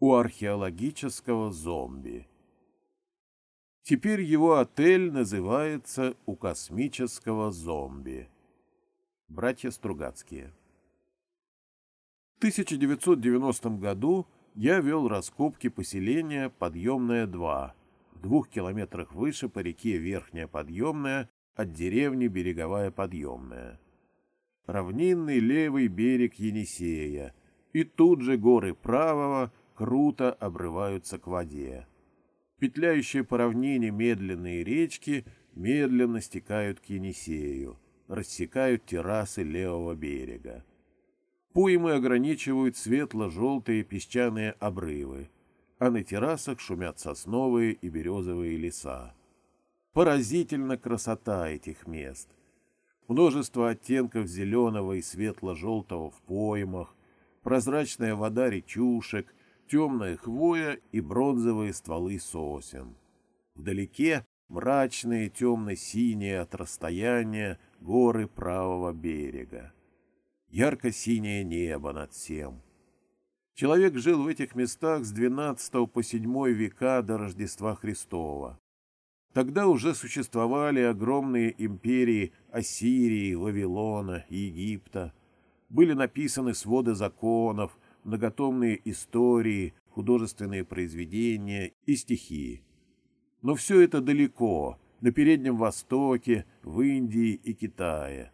у археологического зомби. Теперь его отель называется «У космического зомби». Братья Стругацкие. В 1990 году я вел раскопки поселения Подъемная 2, в двух километрах выше по реке Верхняя Подъемная от деревни Береговая Подъемная. Равнинный левый берег Енисея, и тут же горы правого круто обрываются к воде. Петляющие по равнине медленные речки медленно стекают к Енисею, рассекают террасы левого берега. Поймы ограничивают светло-желтые песчаные обрывы, а на террасах шумят сосновые и березовые леса. Поразительна красота этих мест. Множество оттенков зеленого и светло-желтого в поймах, прозрачная вода речушек, темная хвоя и бронзовые стволы сосен. Вдалеке мрачные темно-синие от расстояния горы правого берега. Ярко-синее небо над всем. Человек жил в этих местах с XII по VII века до Рождества Христова. Тогда уже существовали огромные империи Ассирии, Вавилона, Египта. Были написаны своды законов, многотомные истории, художественные произведения и стихи. Но все это далеко, на Переднем Востоке, в Индии и Китае.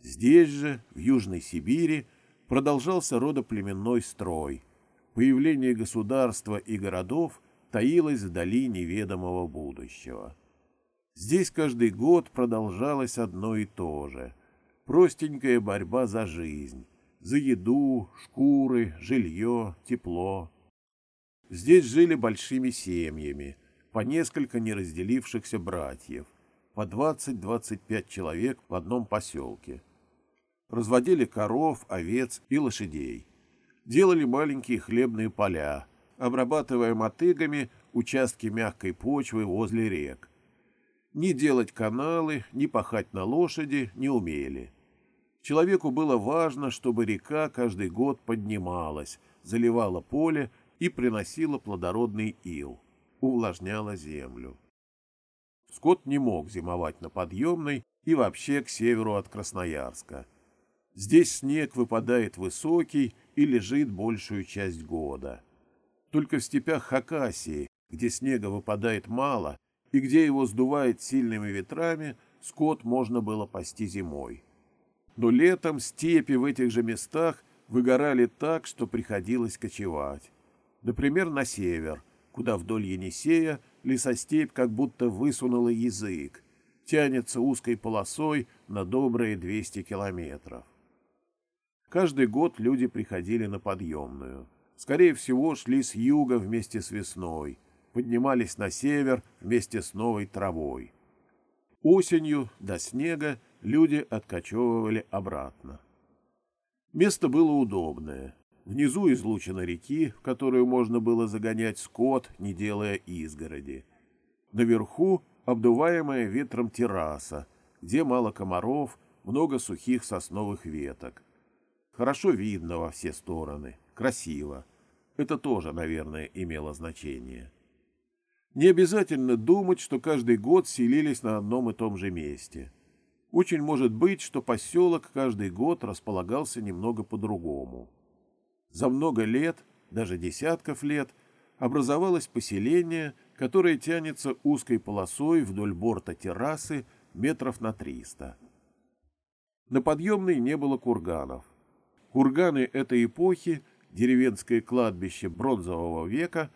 Здесь же, в Южной Сибири, продолжался родоплеменной строй. Появление государства и городов таилось вдали неведомого будущего. Здесь каждый год продолжалось одно и то же. Простенькая борьба за жизнь, за еду, шкуры, жилье, тепло. Здесь жили большими семьями, по несколько неразделившихся братьев, по 20-25 человек в одном поселке. Разводили коров, овец и лошадей. Делали маленькие хлебные поля, обрабатывая мотыгами участки мягкой почвы возле рек. Ни делать каналы, ни пахать на лошади не умели. Человеку было важно, чтобы река каждый год поднималась, заливала поле и приносила плодородный ил, увлажняла землю. Скот не мог зимовать на подъемной и вообще к северу от Красноярска. Здесь снег выпадает высокий и лежит большую часть года. Только в степях Хакасии, где снега выпадает мало и где его сдувает сильными ветрами, скот можно было пасти зимой но летом степи в этих же местах выгорали так, что приходилось кочевать. Например, на север, куда вдоль Енисея лесостепь как будто высунула язык, тянется узкой полосой на добрые 200 километров. Каждый год люди приходили на подъемную. Скорее всего, шли с юга вместе с весной, поднимались на север вместе с новой травой. Осенью до снега люди откачевывали обратно. Место было удобное. Внизу излучина реки, в которую можно было загонять скот, не делая изгороди. Наверху обдуваемая ветром терраса, где мало комаров, много сухих сосновых веток. Хорошо видно во все стороны, красиво. Это тоже, наверное, имело значение. Не обязательно думать, что каждый год селились на одном и том же месте. Очень может быть, что поселок каждый год располагался немного по-другому. За много лет, даже десятков лет, образовалось поселение, которое тянется узкой полосой вдоль борта террасы метров на триста. На подъемной не было курганов. Курганы этой эпохи, деревенское кладбище бронзового века,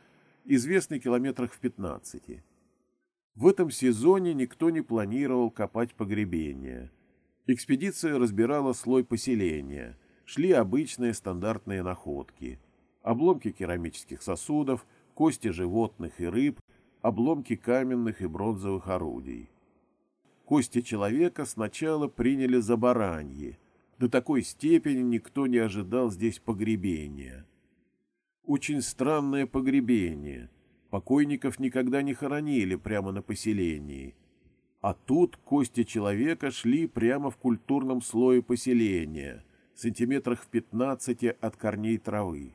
известны километрах в пятнадцати. В этом сезоне никто не планировал копать погребения. Экспедиция разбирала слой поселения. Шли обычные стандартные находки. Обломки керамических сосудов, кости животных и рыб, обломки каменных и бронзовых орудий. Кости человека сначала приняли за бараньи. До такой степени никто не ожидал здесь погребения. Очень странное погребение — Покойников никогда не хоронили прямо на поселении. А тут кости человека шли прямо в культурном слое поселения, сантиметрах в 15 от корней травы.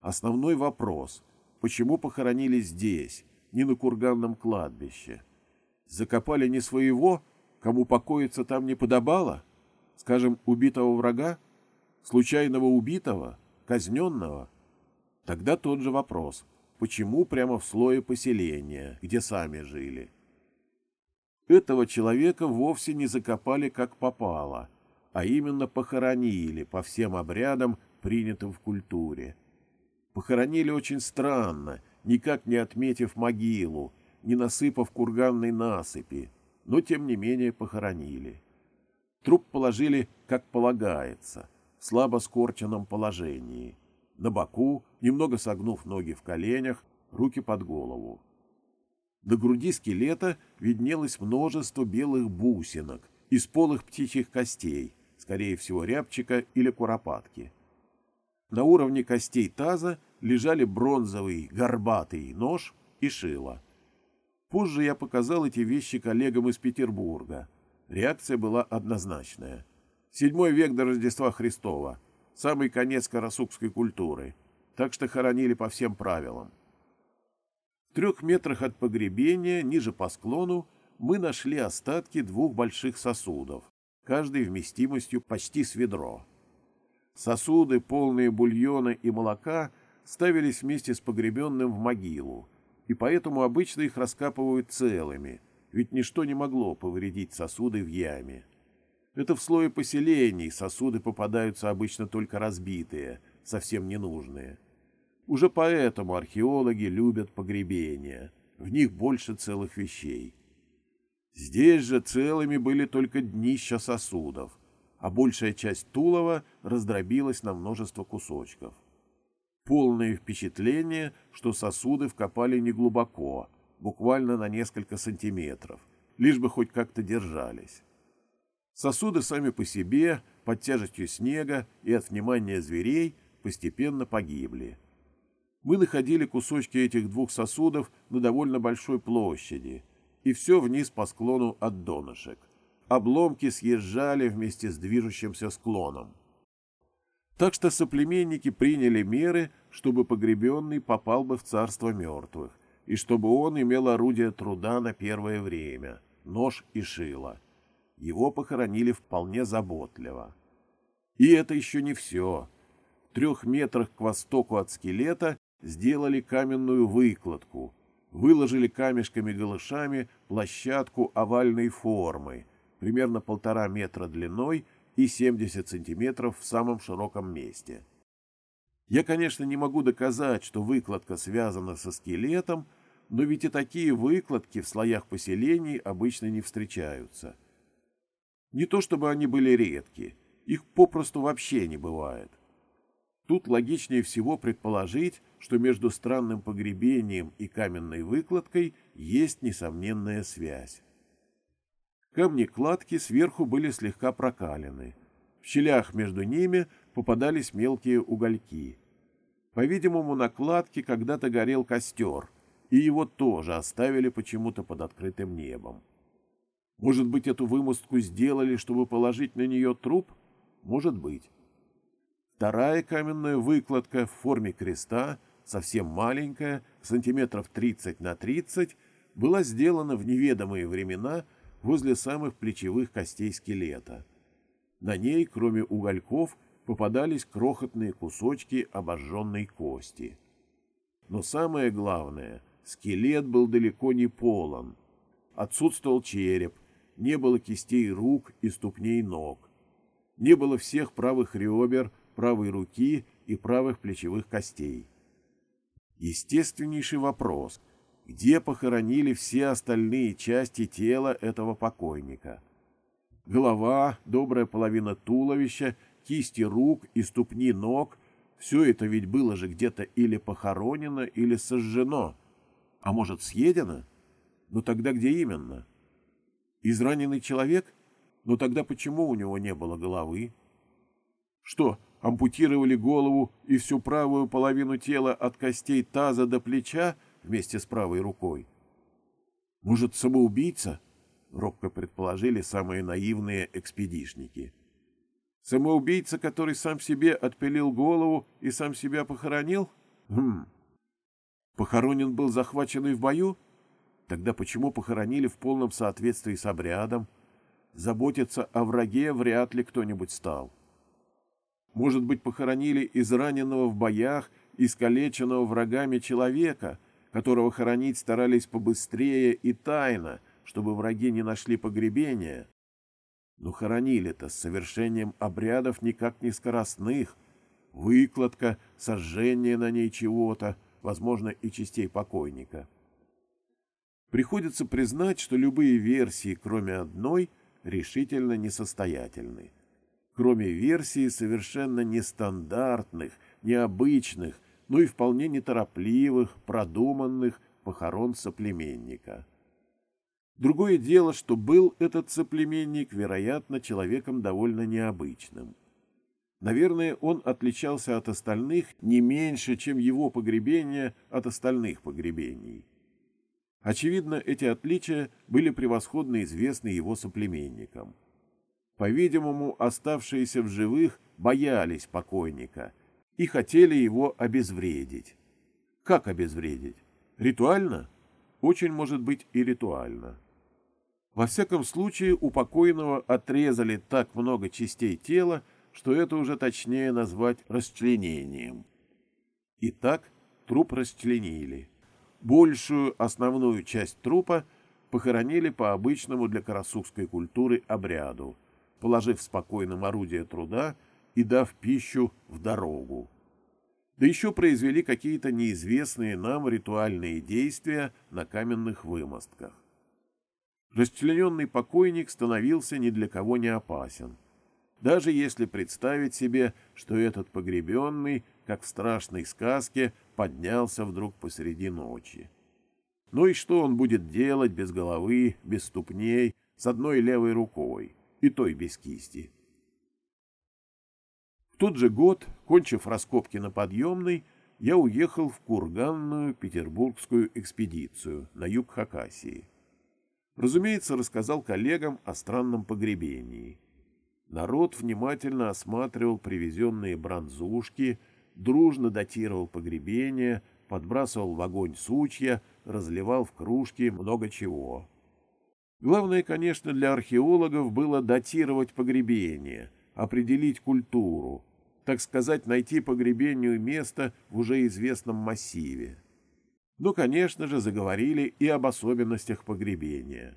Основной вопрос – почему похоронили здесь, не на курганном кладбище? Закопали не своего, кому покоиться там не подобало? Скажем, убитого врага? Случайного убитого? Казненного? Тогда тот же вопрос – почему прямо в слое поселения, где сами жили? Этого человека вовсе не закопали как попало, а именно похоронили по всем обрядам, принятым в культуре. Похоронили очень странно, никак не отметив могилу, не насыпав курганной насыпи, но тем не менее похоронили. Труп положили, как полагается, в слабо скорченном положении, на боку, немного согнув ноги в коленях, руки под голову. До груди скелета виднелось множество белых бусинок из полых птичьих костей, скорее всего рябчика или куропатки. На уровне костей таза лежали бронзовый горбатый нож и шило. Позже я показал эти вещи коллегам из Петербурга. Реакция была однозначная. Седьмой век до Рождества Христова. Самый конец карасукской культуры. Так что хоронили по всем правилам. В трех метрах от погребения, ниже по склону, мы нашли остатки двух больших сосудов, каждый вместимостью почти с ведро. Сосуды, полные бульона и молока, ставились вместе с погребенным в могилу, и поэтому обычно их раскапывают целыми, ведь ничто не могло повредить сосуды в яме. Это в слое поселений сосуды попадаются обычно только разбитые, совсем ненужные. Уже поэтому археологи любят погребения, в них больше целых вещей. Здесь же целыми были только днища сосудов, а большая часть тулова раздробилась на множество кусочков. Полное впечатление, что сосуды вкопали неглубоко, буквально на несколько сантиметров, лишь бы хоть как-то держались. Сосуды сами по себе, под тяжестью снега и от внимания зверей, постепенно погибли. Мы находили кусочки этих двух сосудов на довольно большой площади, и все вниз по склону от донышек обломки съезжали вместе с движущимся склоном. Так что соплеменники приняли меры, чтобы погребенный попал бы в царство мертвых, и чтобы он имел орудие труда на первое время — нож и шило. Его похоронили вполне заботливо. И это еще не все. В трех метрах к востоку от скелета сделали каменную выкладку, выложили камешками-галышами площадку овальной формы — примерно полтора метра длиной и 70 сантиметров в самом широком месте. Я, конечно, не могу доказать, что выкладка связана со скелетом, но ведь и такие выкладки в слоях поселений обычно не встречаются. Не то чтобы они были редки, их попросту вообще не бывает. Тут логичнее всего предположить, что между странным погребением и каменной выкладкой есть несомненная связь. Камни кладки сверху были слегка прокалены. В щелях между ними попадались мелкие угольки. По-видимому, на кладке когда-то горел костер, и его тоже оставили почему-то под открытым небом. Может быть, эту вымостку сделали, чтобы положить на нее труп? Может быть. Вторая каменная выкладка в форме креста, совсем маленькая, сантиметров 30 на 30, была сделана в неведомые времена – возле самых плечевых костей скелета. На ней, кроме угольков, попадались крохотные кусочки обожженной кости. Но самое главное, скелет был далеко не полон. Отсутствовал череп, не было кистей рук и ступней ног. Не было всех правых ребер, правой руки и правых плечевых костей. Естественнейший вопрос – где похоронили все остальные части тела этого покойника. Голова, добрая половина туловища, кисти рук и ступни ног — все это ведь было же где-то или похоронено, или сожжено. А может, съедено? Но тогда где именно? Израненный человек? Но тогда почему у него не было головы? Что, ампутировали голову и всю правую половину тела от костей таза до плеча — вместе с правой рукой. Может, самоубийца? Робко предположили самые наивные экспедишники. Самоубийца, который сам себе отпилил голову и сам себя похоронил? Хм. Похоронен был захваченный в бою? Тогда почему похоронили в полном соответствии с обрядом? Заботиться о враге вряд ли кто-нибудь стал. Может быть, похоронили израненного в боях, искалеченного врагами человека, которого хоронить старались побыстрее и тайно, чтобы враги не нашли погребения? Но хоронили-то с совершением обрядов никак не скоростных. Выкладка, сожжение на ней чего-то, возможно, и частей покойника. Приходится признать, что любые версии, кроме одной, решительно несостоятельны. Кроме версии совершенно нестандартных, необычных, но и вполне неторопливых, продуманных похорон соплеменника. Другое дело, что был этот соплеменник, вероятно, человеком довольно необычным. Наверное, он отличался от остальных не меньше, чем его погребение от остальных погребений. Очевидно, эти отличия были превосходно известны его соплеменникам. По-видимому, оставшиеся в живых боялись покойника и хотели его обезвредить. Как обезвредить? Ритуально? Очень может быть и ритуально. Во всяком случае, у покойного отрезали так много частей тела, что это уже точнее назвать расчленением. Итак, труп расчленили. Большую основную часть трупа похоронили по обычному для карасукской культуры обряду, положив спокойным орудие труда и дав пищу в дорогу. Да еще произвели какие-то неизвестные нам ритуальные действия на каменных вымостках. Расчлененный покойник становился ни для кого не опасен. Даже если представить себе, что этот погребенный, как в страшной сказке, поднялся вдруг посреди ночи. Ну и что он будет делать без головы, без ступней, с одной левой рукой, и той без кисти? В тот же год, кончив раскопки на подъемной, я уехал в курганную петербургскую экспедицию на юг Хакасии. Разумеется, рассказал коллегам о странном погребении. Народ внимательно осматривал привезенные бронзушки, дружно датировал погребение, подбрасывал в огонь сучья, разливал в кружки много чего. Главное, конечно, для археологов было датировать погребение, определить культуру, так сказать, найти погребению место в уже известном массиве. Ну, конечно же, заговорили и об особенностях погребения.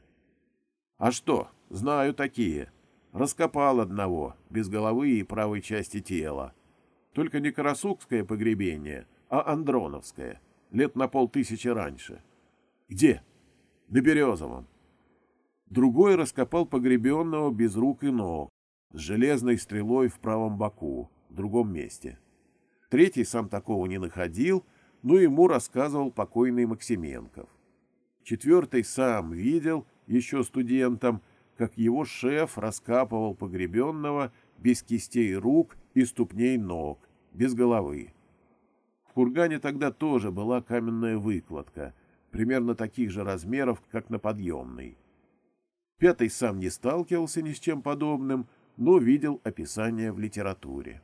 А что, знаю такие. Раскопал одного, без головы и правой части тела. Только не Карасукское погребение, а Андроновское, лет на полтысячи раньше. Где? На Березовом. Другой раскопал погребенного без рук и ног, с железной стрелой в правом боку, в другом месте. Третий сам такого не находил, но ему рассказывал покойный Максименков. Четвертый сам видел, еще студентом, как его шеф раскапывал погребенного без кистей рук и ступней ног, без головы. В кургане тогда тоже была каменная выкладка, примерно таких же размеров, как на подъемной. Пятый сам не сталкивался ни с чем подобным, но видел описание в литературе.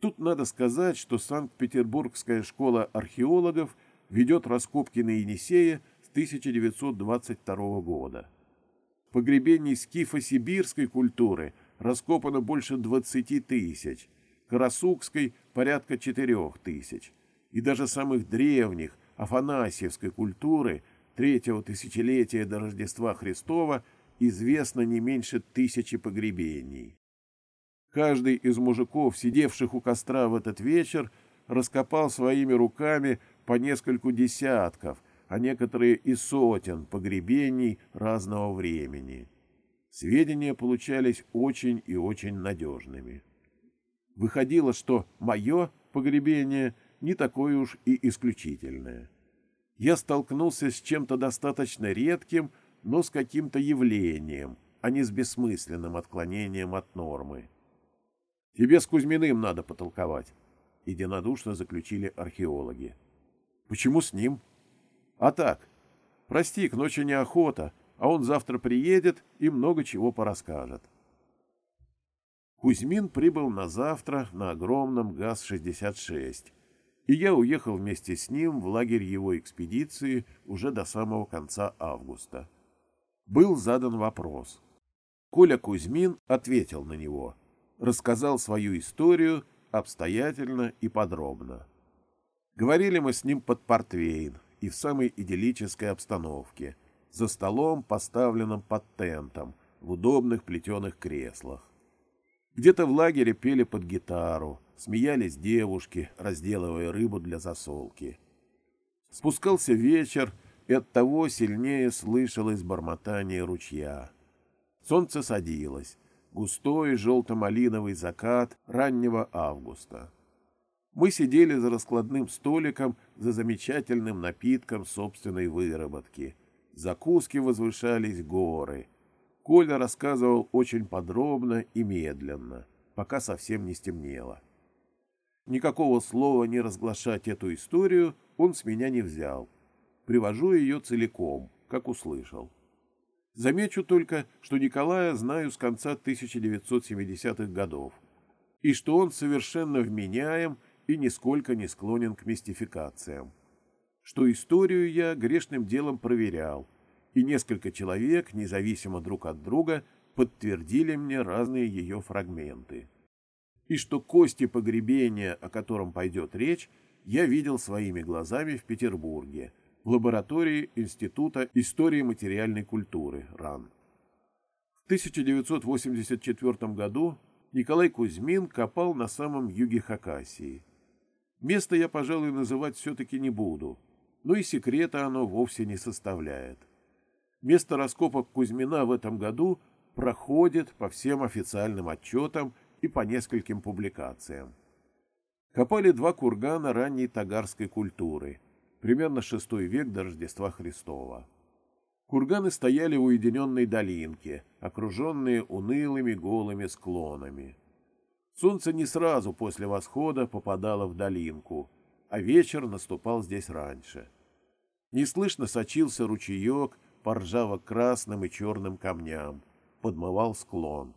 Тут надо сказать, что Санкт-Петербургская школа археологов ведет раскопки на Енисее с 1922 года. Погребений скифо-сибирской культуры раскопано больше 20 тысяч, карасукской – порядка 4 тысяч, и даже самых древних афанасьевской культуры третьего тысячелетия до Рождества Христова известно не меньше тысячи погребений. Каждый из мужиков, сидевших у костра в этот вечер, раскопал своими руками по нескольку десятков, а некоторые и сотен погребений разного времени. Сведения получались очень и очень надежными. Выходило, что мое погребение не такое уж и исключительное. Я столкнулся с чем-то достаточно редким, но с каким-то явлением, а не с бессмысленным отклонением от нормы. Тебе с Кузьминым надо потолковать, — единодушно заключили археологи. Почему с ним? А так, прости, к ночи неохота, а он завтра приедет и много чего порасскажет. Кузьмин прибыл на завтра на огромном ГАЗ-66 и я уехал вместе с ним в лагерь его экспедиции уже до самого конца августа. Был задан вопрос. Коля Кузьмин ответил на него, рассказал свою историю обстоятельно и подробно. Говорили мы с ним под портвейн и в самой идиллической обстановке, за столом, поставленным под тентом, в удобных плетеных креслах. Где-то в лагере пели под гитару, смеялись девушки, разделывая рыбу для засолки. Спускался вечер, и оттого сильнее слышалось бормотание ручья. Солнце садилось, густой желто-малиновый закат раннего августа. Мы сидели за раскладным столиком за замечательным напитком собственной выработки. Закуски возвышались горы. Коля рассказывал очень подробно и медленно, пока совсем не стемнело. Никакого слова не разглашать эту историю он с меня не взял. Привожу ее целиком, как услышал. Замечу только, что Николая знаю с конца 1970-х годов, и что он совершенно вменяем и нисколько не склонен к мистификациям. Что историю я грешным делом проверял, и несколько человек, независимо друг от друга, подтвердили мне разные ее фрагменты. И что кости погребения, о котором пойдет речь, я видел своими глазами в Петербурге, в лаборатории Института истории материальной культуры РАН. В 1984 году Николай Кузьмин копал на самом юге Хакасии. Место я, пожалуй, называть все-таки не буду, но и секрета оно вовсе не составляет. Место раскопок Кузьмина в этом году проходит по всем официальным отчетам и по нескольким публикациям. Копали два кургана ранней тагарской культуры, примерно VI век до Рождества Христова. Курганы стояли в уединенной долинке, окруженные унылыми голыми склонами. Солнце не сразу после восхода попадало в долинку, а вечер наступал здесь раньше. Неслышно сочился ручеек по ржаво-красным и черным камням, подмывал склон.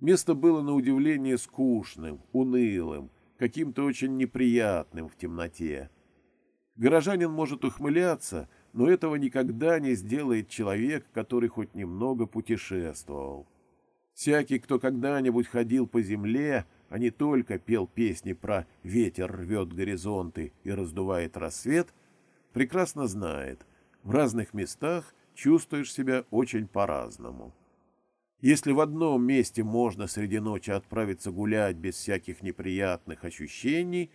Место было на удивление скучным, унылым, каким-то очень неприятным в темноте. Горожанин может ухмыляться, но этого никогда не сделает человек, который хоть немного путешествовал. Всякий, кто когда-нибудь ходил по земле, а не только пел песни про «ветер рвет горизонты и раздувает рассвет», прекрасно знает, в разных местах чувствуешь себя очень по-разному. Если в одном месте можно среди ночи отправиться гулять без всяких неприятных ощущений,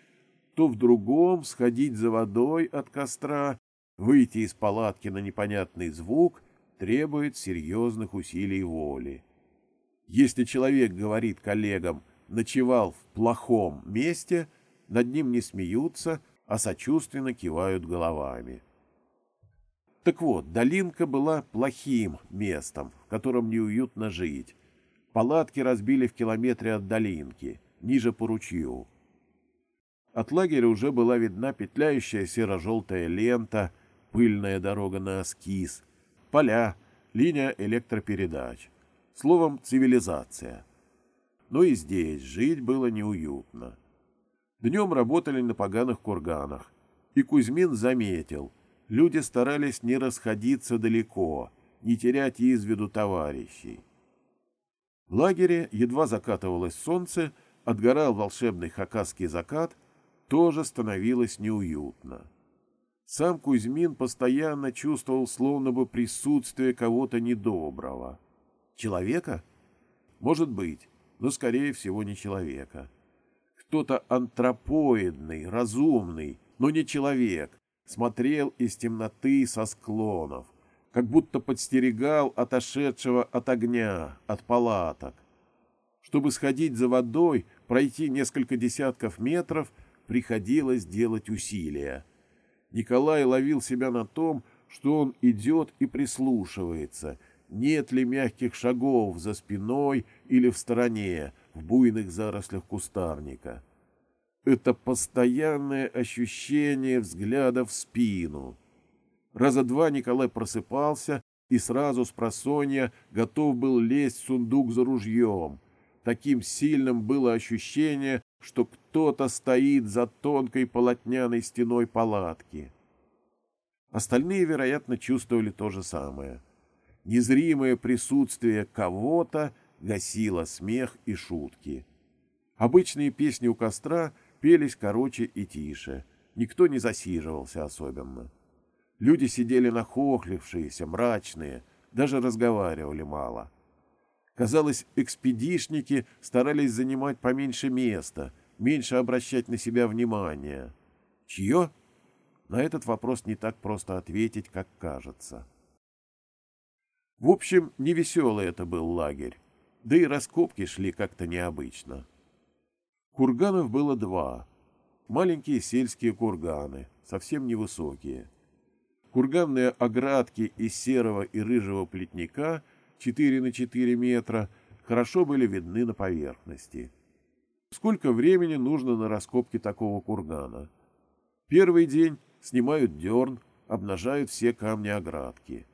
то в другом сходить за водой от костра, выйти из палатки на непонятный звук требует серьезных усилий воли. Если человек говорит коллегам «ночевал в плохом месте», над ним не смеются, а сочувственно кивают головами. Так вот, долинка была плохим местом, в котором неуютно жить. Палатки разбили в километре от долинки, ниже по ручью. От лагеря уже была видна петляющая серо-желтая лента, пыльная дорога на Аскиз, поля, линия электропередач. Словом, цивилизация. Но и здесь жить было неуютно. Днем работали на поганых курганах, и Кузьмин заметил, люди старались не расходиться далеко, не терять из виду товарищей. В лагере едва закатывалось солнце, отгорал волшебный хакасский закат, тоже становилось неуютно. Сам Кузьмин постоянно чувствовал словно бы присутствие кого-то недоброго. Человека? Может быть, но, скорее всего, не человека. Кто-то антропоидный, разумный, но не человек, смотрел из темноты со склонов, как будто подстерегал отошедшего от огня, от палаток. Чтобы сходить за водой, пройти несколько десятков метров, приходилось делать усилия. Николай ловил себя на том, что он идет и прислушивается — нет ли мягких шагов за спиной или в стороне, в буйных зарослях кустарника. Это постоянное ощущение взгляда в спину. Раза два Николай просыпался и сразу с просонья готов был лезть в сундук за ружьем. Таким сильным было ощущение, что кто-то стоит за тонкой полотняной стеной палатки. Остальные, вероятно, чувствовали то же самое. Незримое присутствие кого-то гасило смех и шутки. Обычные песни у костра пелись короче и тише. Никто не засиживался особенно. Люди сидели нахохлившиеся, мрачные, даже разговаривали мало. Казалось, экспедишники старались занимать поменьше места, меньше обращать на себя внимание. Чье? На этот вопрос не так просто ответить, как кажется. В общем, невеселый это был лагерь, да и раскопки шли как-то необычно. Курганов было два. Маленькие сельские курганы, совсем невысокие. Курганные оградки из серого и рыжего плетника 4 на 4 метра хорошо были видны на поверхности. Сколько времени нужно на раскопке такого кургана? Первый день снимают дерн, обнажают все камни оградки.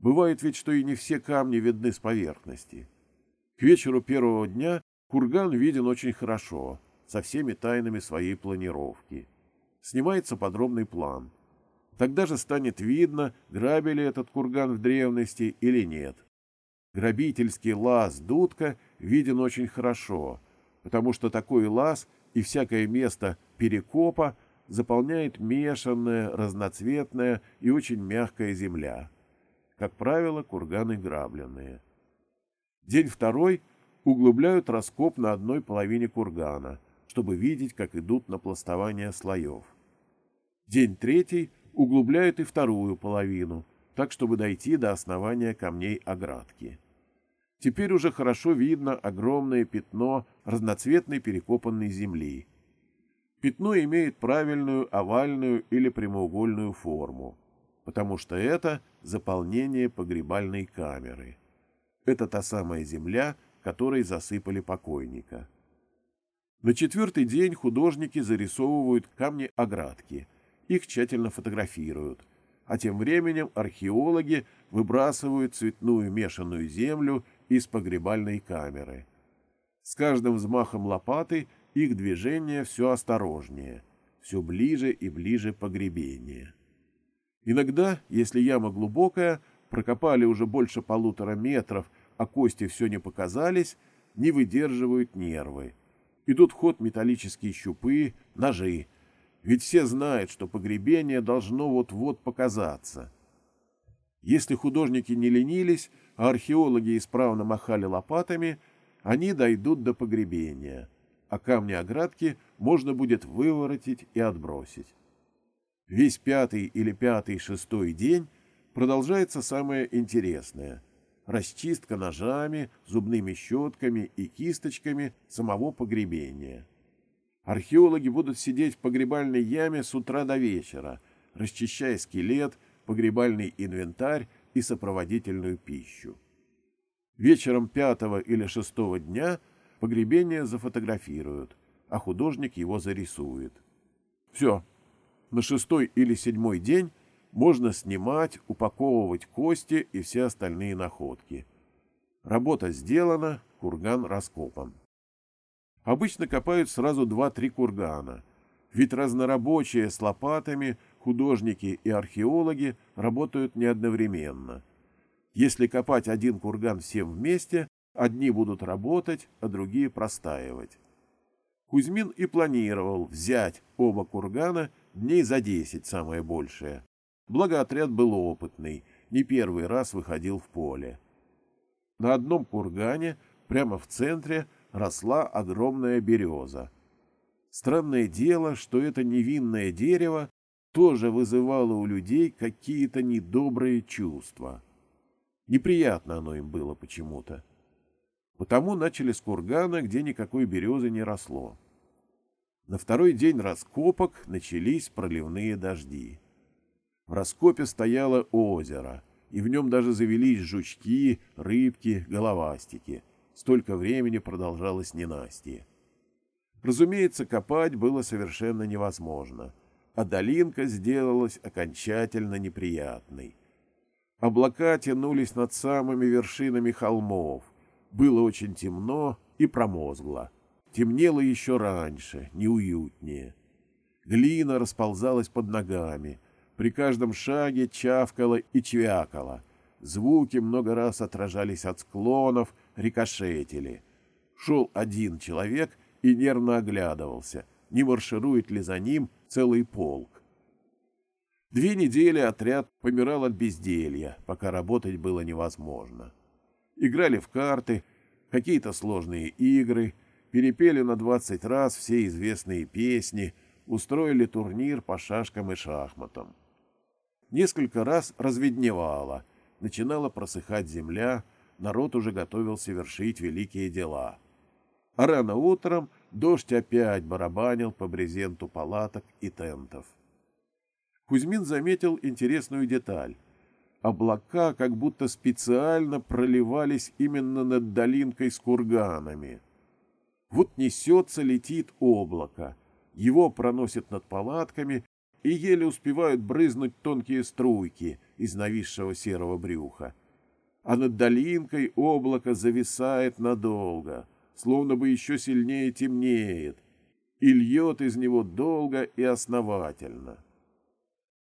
Бывает ведь, что и не все камни видны с поверхности. К вечеру первого дня Курган виден очень хорошо, со всеми тайнами своей планировки. Снимается подробный план. Тогда же станет видно, грабили этот курган в древности или нет. Грабительский лаз Дудка виден очень хорошо, потому что такой лаз и всякое место перекопа заполняет мешанная, разноцветная и очень мягкая земля. Как правило, курганы грабленные. День второй углубляют раскоп на одной половине кургана, чтобы видеть, как идут напластования слоев. День третий углубляют и вторую половину, так, чтобы дойти до основания камней оградки. Теперь уже хорошо видно огромное пятно разноцветной перекопанной земли. Пятно имеет правильную овальную или прямоугольную форму, потому что это заполнение погребальной камеры. Это та самая земля, которой засыпали покойника. На четвертый день художники зарисовывают камни оградки, их тщательно фотографируют, а тем временем археологи выбрасывают цветную мешанную землю из погребальной камеры. С каждым взмахом лопаты их движение все осторожнее, все ближе и ближе погребение. Иногда, если яма глубокая, прокопали уже больше полутора метров, а кости все не показались, не выдерживают нервы. Идут ход металлические щупы, ножи. Ведь все знают, что погребение должно вот-вот показаться. Если художники не ленились, а археологи исправно махали лопатами, они дойдут до погребения, а камни оградки можно будет выворотить и отбросить. Весь пятый или пятый-шестой день продолжается самое интересное – расчистка ножами, зубными щетками и кисточками самого погребения. Археологи будут сидеть в погребальной яме с утра до вечера, расчищая скелет, погребальный инвентарь и сопроводительную пищу. Вечером пятого или шестого дня погребение зафотографируют, а художник его зарисует. Все, на шестой или седьмой день можно снимать, упаковывать кости и все остальные находки. Работа сделана, курган раскопан. Обычно копают сразу два-три кургана, ведь разнорабочие с лопатами, художники и археологи работают не одновременно. Если копать один курган всем вместе, одни будут работать, а другие простаивать. Кузьмин и планировал взять оба кургана дней за десять самое большее. Благо отряд был опытный, не первый раз выходил в поле. На одном кургане, прямо в центре, росла огромная береза. Странное дело, что это невинное дерево тоже вызывало у людей какие-то недобрые чувства. Неприятно оно им было почему-то. Потому начали с кургана, где никакой березы не росло. На второй день раскопок начались проливные дожди. В раскопе стояло озеро, и в нем даже завелись жучки, рыбки, головастики. Столько времени продолжалось ненастье. Разумеется, копать было совершенно невозможно, а долинка сделалась окончательно неприятной. Облака тянулись над самыми вершинами холмов, было очень темно и промозгло. темнело еще раньше, неуютнее. Глина расползалась под ногами, при каждом шаге чавкала и чвякала. Звуки много раз отражались от склонов, рикошетили. Шел один человек и нервно оглядывался, не марширует ли за ним целый полк. Две недели отряд помирал от безделья, пока работать было невозможно. Играли в карты, какие-то сложные игры, перепели на двадцать раз все известные песни, устроили турнир по шашкам и шахматам. Несколько раз разведневало, начинала просыхать земля, народ уже готовился вершить великие дела. А рано утром дождь опять барабанил по брезенту палаток и тентов. Кузьмин заметил интересную деталь. Облака как будто специально проливались именно над долинкой с курганами. Вот несется, летит облако. Его проносят над палатками, и еле успевают брызнуть тонкие струйки из нависшего серого брюха. А над долинкой облако зависает надолго, словно бы еще сильнее темнеет, и льет из него долго и основательно.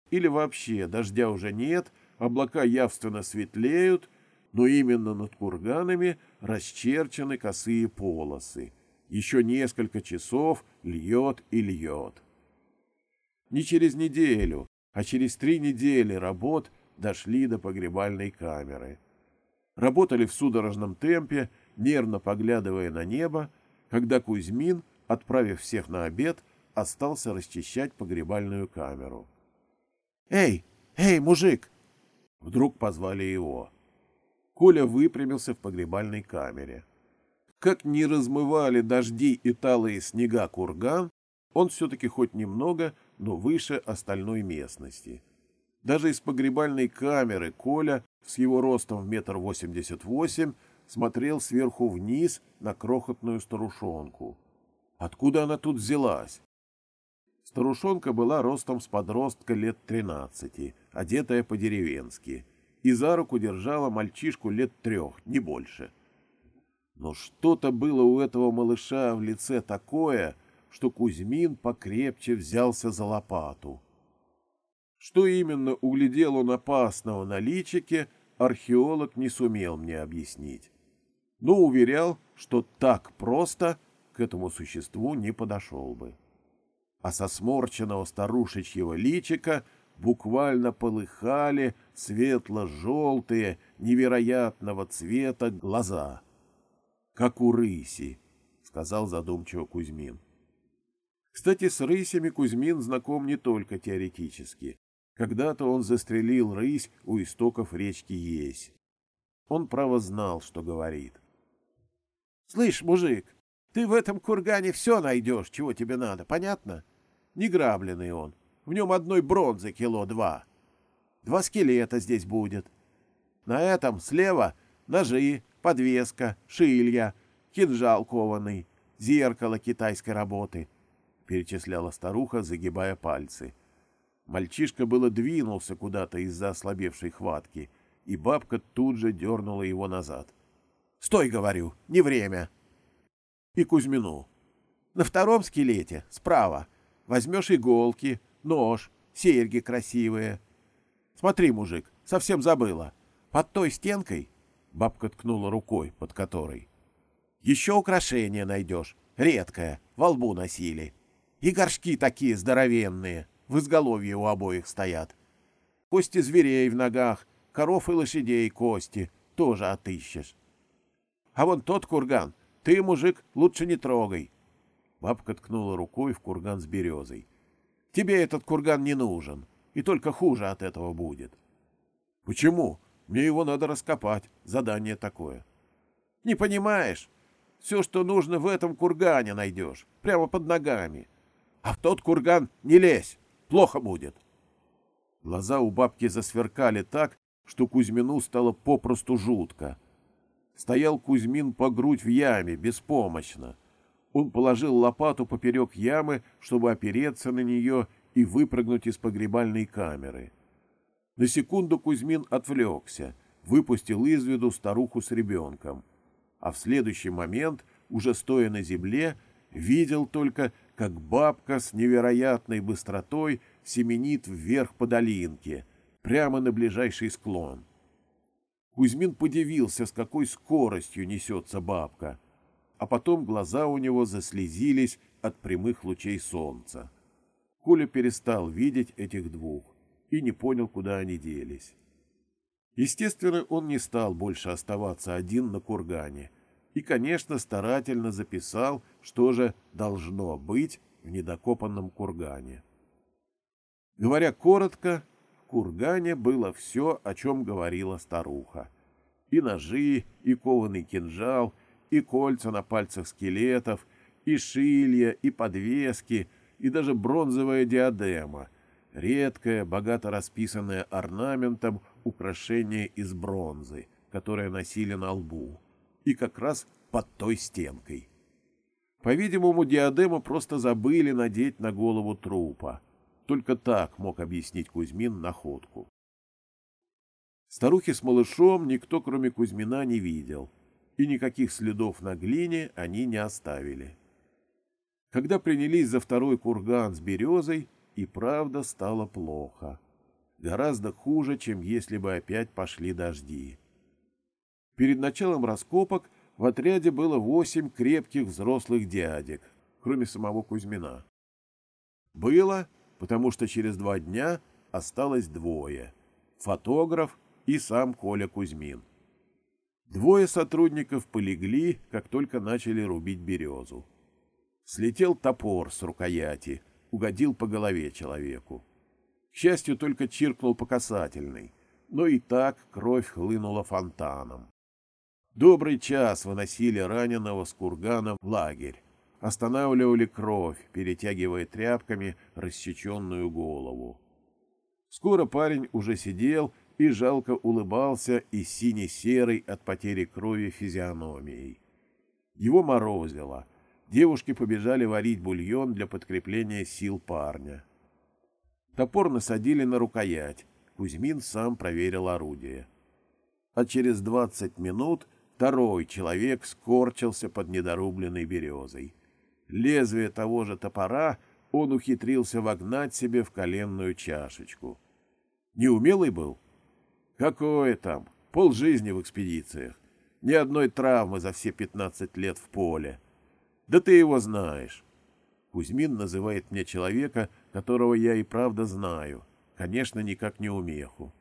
Или вообще дождя уже нет, облака явственно светлеют, но именно над курганами расчерчены косые полосы. Еще несколько часов льет и льет. Не через неделю, а через три недели работ дошли до погребальной камеры. Работали в судорожном темпе, нервно поглядывая на небо, когда Кузьмин, отправив всех на обед, остался расчищать погребальную камеру. «Эй, эй, мужик!» Вдруг позвали его. Коля выпрямился в погребальной камере. Как не размывали дожди и талые снега курган, он все-таки хоть немного, но выше остальной местности. Даже из погребальной камеры Коля с его ростом в метр восемьдесят восемь смотрел сверху вниз на крохотную старушонку. Откуда она тут взялась? Старушонка была ростом с подростка лет тринадцати, одетая по-деревенски, и за руку держала мальчишку лет трех, не больше. Но что-то было у этого малыша в лице такое, что Кузьмин покрепче взялся за лопату. Что именно углядел он опасного на личике, археолог не сумел мне объяснить. Но уверял, что так просто к этому существу не подошел бы. А со сморченного старушечьего личика буквально полыхали светло-желтые, невероятного цвета глаза. — Как у рыси, — сказал задумчиво Кузьмин. — кстати, с рысями Кузьмин знаком не только теоретически. Когда-то он застрелил рысь у истоков речки Есть. Он право знал, что говорит. — Слышь, мужик, ты в этом кургане все найдешь, чего тебе надо, понятно? Не грабленый он. В нем одной бронзы кило два. Два скелета здесь будет. На этом слева ножи, подвеска, шилья, кинжал кованый, зеркало китайской работы — перечисляла старуха, загибая пальцы. Мальчишка было двинулся куда-то из-за ослабевшей хватки, и бабка тут же дернула его назад. «Стой, говорю, не время!» И Кузьмину. «На втором скелете, справа, возьмешь иголки, нож, серьги красивые. Смотри, мужик, совсем забыла. Под той стенкой...» Бабка ткнула рукой, под которой. «Еще украшение найдешь, редкое, во лбу носили». И горшки такие здоровенные, в изголовье у обоих стоят. Кости зверей в ногах, коров и лошадей кости тоже отыщешь. А вон тот курган, ты, мужик, лучше не трогай. Бабка ткнула рукой в курган с березой. Тебе этот курган не нужен, и только хуже от этого будет. Почему? Мне его надо раскопать, задание такое. Не понимаешь? Все, что нужно в этом кургане найдешь, прямо под ногами. А в тот курган не лезь, плохо будет. Глаза у бабки засверкали так, что Кузьмину стало попросту жутко. Стоял Кузьмин по грудь в яме, беспомощно. Он положил лопату поперек ямы, чтобы опереться на нее и выпрыгнуть из погребальной камеры. На секунду Кузьмин отвлекся, выпустил из виду старуху с ребенком. А в следующий момент, уже стоя на земле, видел только, как бабка с невероятной быстротой семенит вверх по долинке, прямо на ближайший склон. Кузьмин подивился, с какой скоростью несется бабка, а потом глаза у него заслезились от прямых лучей солнца. Коля перестал видеть этих двух и не понял, куда они делись. Естественно, он не стал больше оставаться один на кургане и, конечно, старательно записал, что же должно быть в недокопанном кургане. Говоря коротко, в кургане было все, о чем говорила старуха. И ножи, и кованый кинжал, и кольца на пальцах скелетов, и шилья, и подвески, и даже бронзовая диадема, редкое, богато расписанное орнаментом украшение из бронзы, которое носили на лбу, и как раз под той стенкой. По-видимому, диадему просто забыли надеть на голову трупа. Только так мог объяснить Кузьмин находку. Старухи с малышом никто, кроме Кузьмина, не видел, и никаких следов на глине они не оставили. Когда принялись за второй курган с березой, и правда стало плохо гораздо хуже, чем если бы опять пошли дожди. Перед началом раскопок в отряде было восемь крепких взрослых дядек, кроме самого Кузьмина. Было, потому что через два дня осталось двое — фотограф и сам Коля Кузьмин. Двое сотрудников полегли, как только начали рубить березу. Слетел топор с рукояти, угодил по голове человеку. К счастью, только чиркнул по касательной, но и так кровь хлынула фонтаном. Добрый час выносили раненого с кургана в лагерь, останавливали кровь, перетягивая тряпками рассеченную голову. Скоро парень уже сидел и жалко улыбался и сине-серой от потери крови физиономией. Его морозило. Девушки побежали варить бульон для подкрепления сил парня. Топор насадили на рукоять. Кузьмин сам проверил орудие. А через двадцать минут второй человек скорчился под недорубленной березой. Лезвие того же топора он ухитрился вогнать себе в коленную чашечку. Неумелый был? Какое там? Полжизни в экспедициях. Ни одной травмы за все пятнадцать лет в поле. Да ты его знаешь. Кузьмин называет мне человека, которого я и правда знаю, конечно, никак не умеху.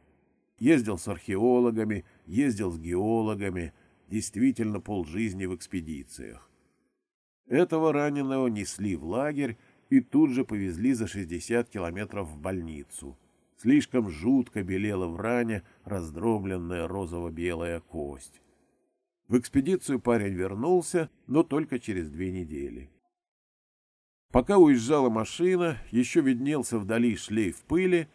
Ездил с археологами, ездил с геологами, действительно полжизни в экспедициях. Этого раненого несли в лагерь и тут же повезли за 60 километров в больницу. Слишком жутко белела в ране раздробленная розово-белая кость. В экспедицию парень вернулся, но только через две недели. Пока уезжала машина, еще виднелся вдали шлейф пыли,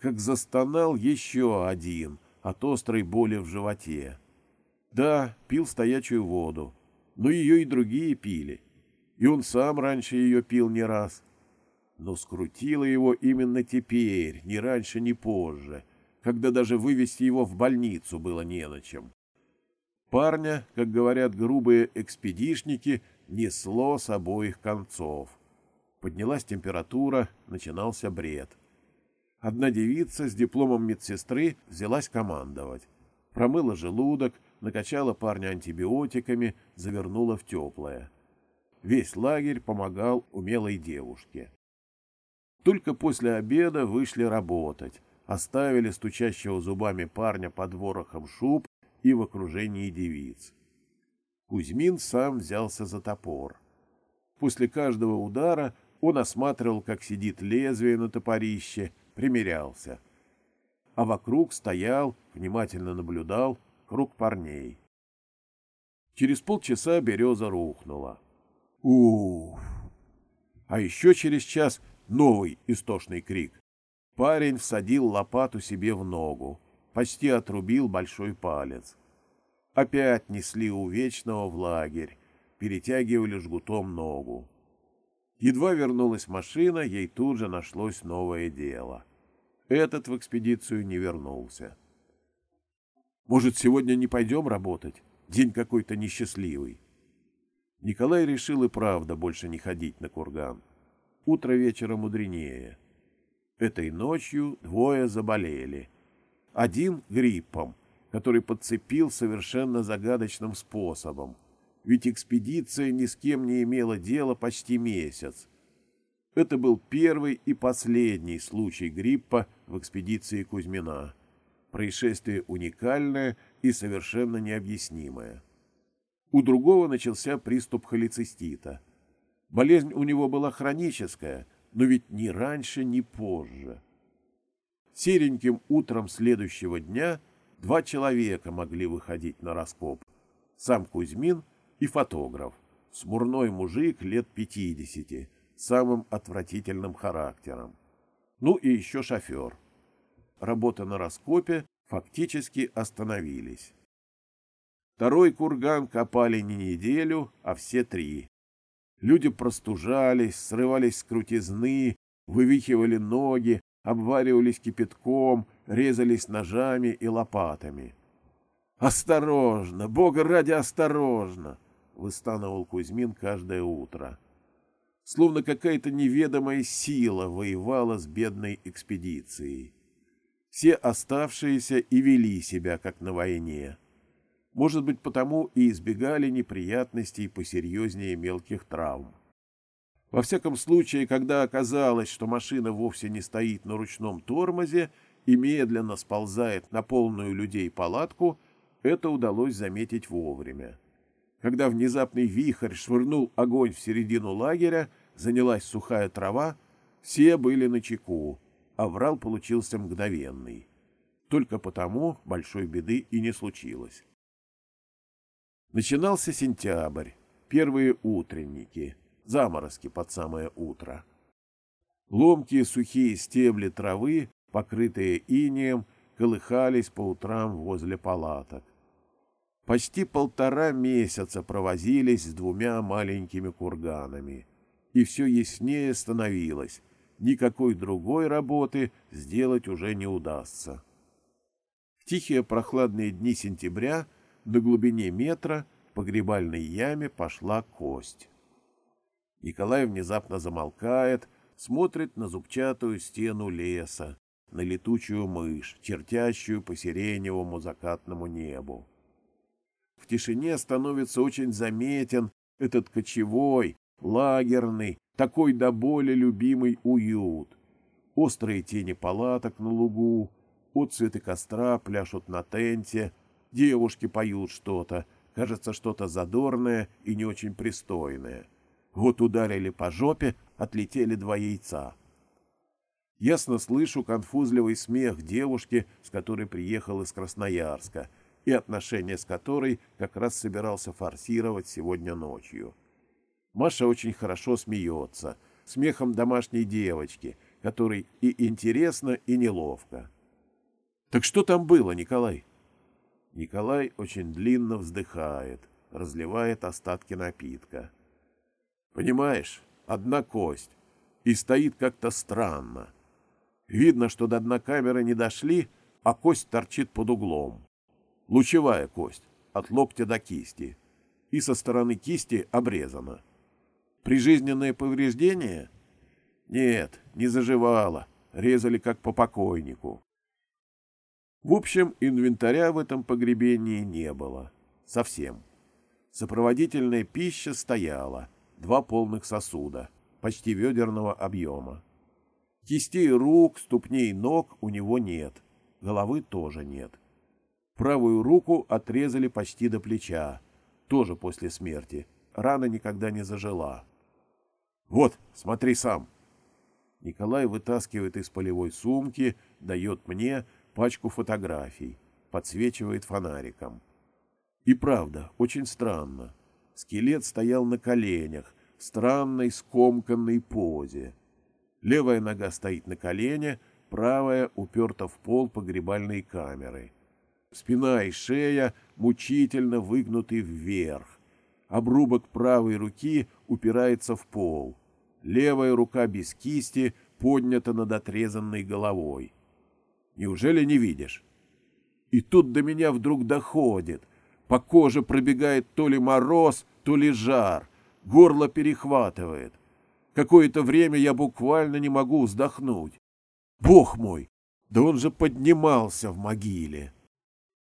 как застонал еще один от острой боли в животе. Да, пил стоячую воду, но ее и другие пили, и он сам раньше ее пил не раз. Но скрутило его именно теперь, ни раньше, ни позже, когда даже вывести его в больницу было не на чем. Парня, как говорят грубые экспедишники, несло с обоих концов. Поднялась температура, начинался бред. Одна девица с дипломом медсестры взялась командовать. Промыла желудок, накачала парня антибиотиками, завернула в теплое. Весь лагерь помогал умелой девушке. Только после обеда вышли работать, оставили стучащего зубами парня под ворохом шуб и в окружении девиц. Кузьмин сам взялся за топор. После каждого удара он осматривал, как сидит лезвие на топорище, примерялся. А вокруг стоял, внимательно наблюдал круг парней. Через полчаса береза рухнула. Уф! А еще через час новый истошный крик. Парень всадил лопату себе в ногу, почти отрубил большой палец. Опять несли у Вечного в лагерь, перетягивали жгутом ногу. Едва вернулась машина, ей тут же нашлось новое дело. Этот в экспедицию не вернулся. «Может, сегодня не пойдем работать? День какой-то несчастливый». Николай решил и правда больше не ходить на курган. Утро вечера мудренее. Этой ночью двое заболели. Один гриппом, который подцепил совершенно загадочным способом. Ведь экспедиция ни с кем не имела дела почти месяц. Это был первый и последний случай гриппа в экспедиции Кузьмина. Происшествие уникальное и совершенно необъяснимое. У другого начался приступ холецистита. Болезнь у него была хроническая, но ведь ни раньше, ни позже. Сереньким утром следующего дня два человека могли выходить на раскоп. Сам Кузьмин и фотограф, смурной мужик лет пятидесяти, самым отвратительным характером. Ну и еще шофер. Работа на раскопе фактически остановились. Второй курган копали не неделю, а все три. Люди простужались, срывались с крутизны, вывихивали ноги, обваривались кипятком, резались ножами и лопатами. «Осторожно! Бога ради, осторожно!» — выстанывал Кузьмин каждое утро. Словно какая-то неведомая сила воевала с бедной экспедицией. Все оставшиеся и вели себя, как на войне. Может быть, потому и избегали неприятностей посерьезнее мелких травм. Во всяком случае, когда оказалось, что машина вовсе не стоит на ручном тормозе и медленно сползает на полную людей палатку, это удалось заметить вовремя. Когда внезапный вихрь швырнул огонь в середину лагеря, занялась сухая трава, все были на чеку, а врал получился мгновенный. Только потому большой беды и не случилось. Начинался сентябрь, первые утренники, заморозки под самое утро. Ломкие сухие стебли травы, покрытые инеем, колыхались по утрам возле палаток. Почти полтора месяца провозились с двумя маленькими курганами, и все яснее становилось, никакой другой работы сделать уже не удастся. В тихие прохладные дни сентября – на глубине метра в погребальной яме пошла кость. Николай внезапно замолкает, смотрит на зубчатую стену леса, на летучую мышь, чертящую по сиреневому закатному небу. В тишине становится очень заметен этот кочевой, лагерный, такой до боли любимый уют. Острые тени палаток на лугу, отцветы костра пляшут на тенте, Девушки поют что-то, кажется, что-то задорное и не очень пристойное. Вот ударили по жопе, отлетели два яйца. Ясно слышу конфузливый смех девушки, с которой приехал из Красноярска, и отношения с которой как раз собирался форсировать сегодня ночью. Маша очень хорошо смеется, смехом домашней девочки, которой и интересно, и неловко. «Так что там было, Николай?» Николай очень длинно вздыхает, разливает остатки напитка. Понимаешь, одна кость, и стоит как-то странно. Видно, что до дна камеры не дошли, а кость торчит под углом. Лучевая кость, от локтя до кисти, и со стороны кисти обрезана. Прижизненное повреждение? Нет, не заживало, резали как по покойнику. В общем, инвентаря в этом погребении не было. Совсем. Сопроводительная пища стояла. Два полных сосуда, почти ведерного объема. Кистей рук, ступней ног у него нет. Головы тоже нет. Правую руку отрезали почти до плеча. Тоже после смерти. Рана никогда не зажила. «Вот, смотри сам!» Николай вытаскивает из полевой сумки, дает мне — пачку фотографий, подсвечивает фонариком. И правда, очень странно. Скелет стоял на коленях, в странной скомканной позе. Левая нога стоит на колене, правая уперта в пол погребальной камеры. Спина и шея мучительно выгнуты вверх. Обрубок правой руки упирается в пол. Левая рука без кисти поднята над отрезанной головой. Неужели не видишь? И тут до меня вдруг доходит. По коже пробегает то ли мороз, то ли жар. горло перехватывает. Какое-то время я буквально не могу вздохнуть. Бог мой, да он же поднимался в могиле.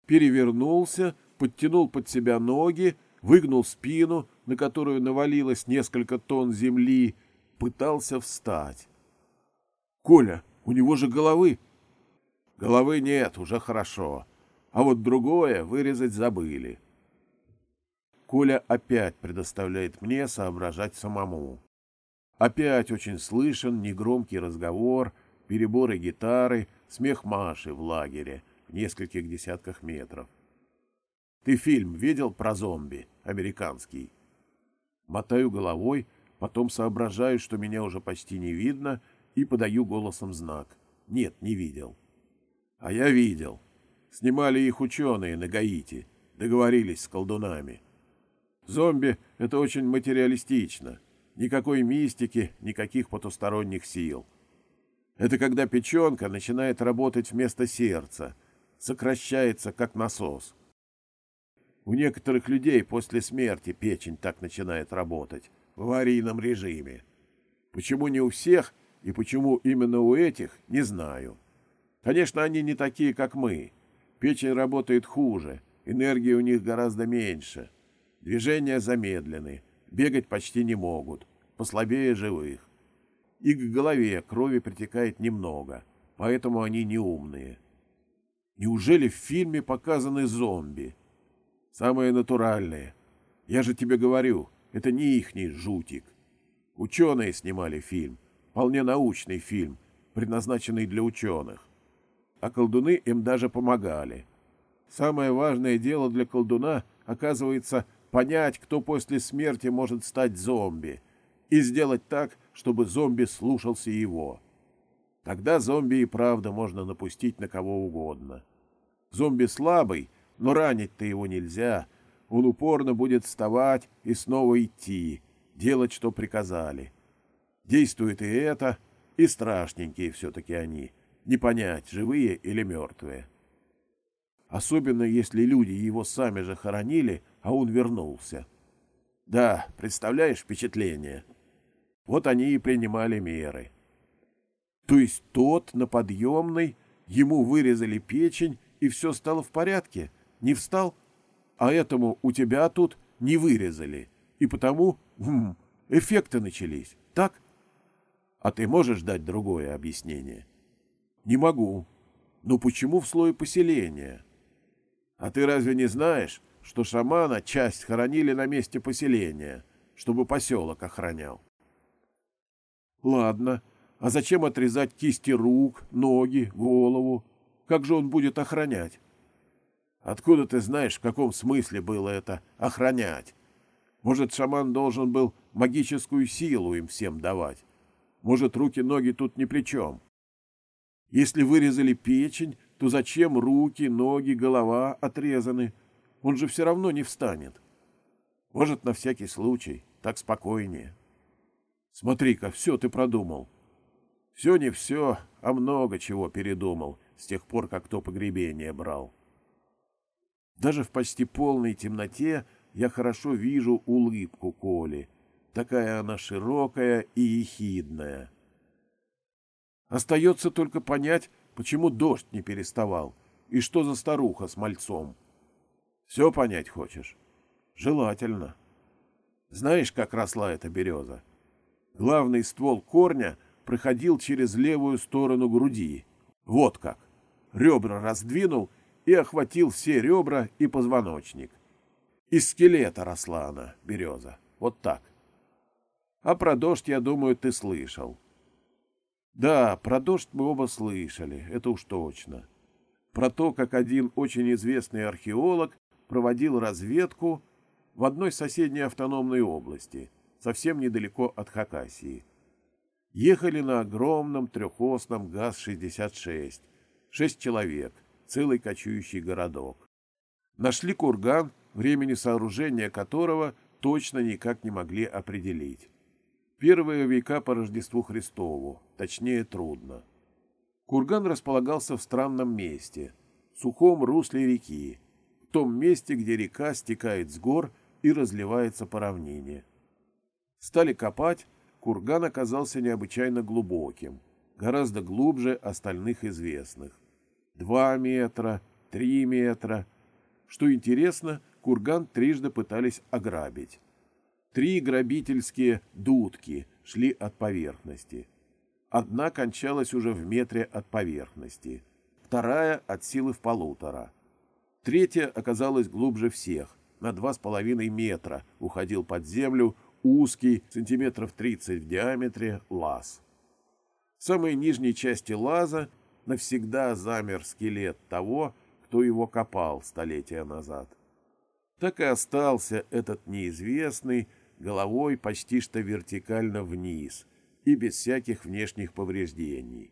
Перевернулся, подтянул под себя ноги, выгнул спину, на которую навалилось несколько тонн земли, пытался встать. «Коля, у него же головы!» «Головы нет, уже хорошо. А вот другое вырезать забыли». Коля опять предоставляет мне соображать самому. Опять очень слышен негромкий разговор, переборы гитары, смех Маши в лагере в нескольких десятках метров. Ты фильм видел про зомби, американский? Мотаю головой, потом соображаю, что меня уже почти не видно, и подаю голосом знак. Нет, не видел. А я видел. Снимали их ученые на Гаити, договорились с колдунами. Зомби — это очень материалистично. Никакой мистики, никаких потусторонних сил. Это когда печенка начинает работать вместо сердца, сокращается как насос. У некоторых людей после смерти печень так начинает работать, в аварийном режиме. Почему не у всех и почему именно у этих, не знаю. Конечно, они не такие, как мы. Печень работает хуже, энергии у них гораздо меньше. Движения замедлены, бегать почти не могут, послабее живых. И к голове крови притекает немного, поэтому они не умные. Неужели в фильме показаны зомби? Самые натуральные. Я же тебе говорю, это не ихний жутик. Ученые снимали фильм, вполне научный фильм, предназначенный для ученых. А колдуны им даже помогали. Самое важное дело для колдуна, оказывается, понять, кто после смерти может стать зомби, и сделать так, чтобы зомби слушался его. Тогда зомби и правда можно напустить на кого угодно. Зомби слабый, но ранить-то его нельзя. Он упорно будет вставать и снова идти, делать, что приказали. Действует и это, и страшненькие все-таки они. Не понять, живые или мертвые. Особенно, если люди его сами же хоронили, а он вернулся. Да, представляешь впечатление? Вот они и принимали меры. То есть тот на подъемной, ему вырезали печень, и все стало в порядке? Не встал? А этому у тебя тут не вырезали. И потому хм, эффекты начались, так? А ты можешь дать другое объяснение? Не могу. Но почему в слое поселения? А ты разве не знаешь, что шамана часть хоронили на месте поселения, чтобы поселок охранял. Ладно, а зачем отрезать кисти рук, ноги, голову? Как же он будет охранять? Откуда ты знаешь, в каком смысле было это охранять? Может, шаман должен был магическую силу им всем давать? Может, руки-ноги тут ни при чем? Если вырезали печень, то зачем руки, ноги, голова отрезаны? Он же все равно не встанет. Может, на всякий случай, так спокойнее. Смотри-ка, все ты продумал. Все не все, а много чего передумал с тех пор, как то погребение брал. Даже в почти полной темноте я хорошо вижу улыбку Коли. Такая она широкая и ехидная. Остается только понять, почему дождь не переставал и что за старуха с мальцом. Все понять хочешь? Желательно. Знаешь, как росла эта береза? Главный ствол корня проходил через левую сторону груди. Вот как. Ребра раздвинул и охватил все ребра и позвоночник. Из скелета росла она, береза. Вот так. А про дождь, я думаю, ты слышал. Да, про дождь мы оба слышали, это уж точно. Про то, как один очень известный археолог проводил разведку в одной соседней автономной области, совсем недалеко от Хакасии. Ехали на огромном трехосном ГАЗ-66. Шесть человек, целый кочующий городок. Нашли курган, времени сооружения которого точно никак не могли определить. Первые века по Рождеству Христову, точнее трудно. Курган располагался в странном месте, в сухом русле реки, в том месте, где река стекает с гор и разливается по равнине. Стали копать, курган оказался необычайно глубоким, гораздо глубже остальных известных. Два метра, три метра. Что интересно, курган трижды пытались ограбить. Три грабительские дудки шли от поверхности. Одна кончалась уже в метре от поверхности, вторая — от силы в полутора. Третья оказалась глубже всех, на два с половиной метра уходил под землю узкий, сантиметров 30 в диаметре, лаз. В самой нижней части лаза навсегда замер скелет того, кто его копал столетия назад. Так и остался этот неизвестный, головой почти что вертикально вниз и без всяких внешних повреждений.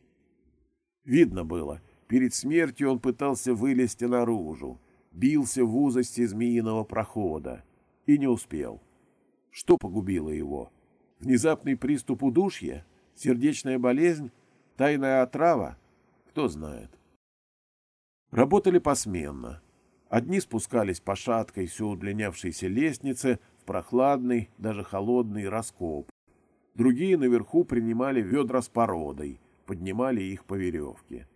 Видно было, перед смертью он пытался вылезти наружу, бился в узости змеиного прохода и не успел. Что погубило его? Внезапный приступ удушья? Сердечная болезнь? Тайная отрава? Кто знает. Работали посменно. Одни спускались по шаткой все удлинявшейся лестнице прохладный, даже холодный раскоп. Другие наверху принимали ведра с породой, поднимали их по веревке.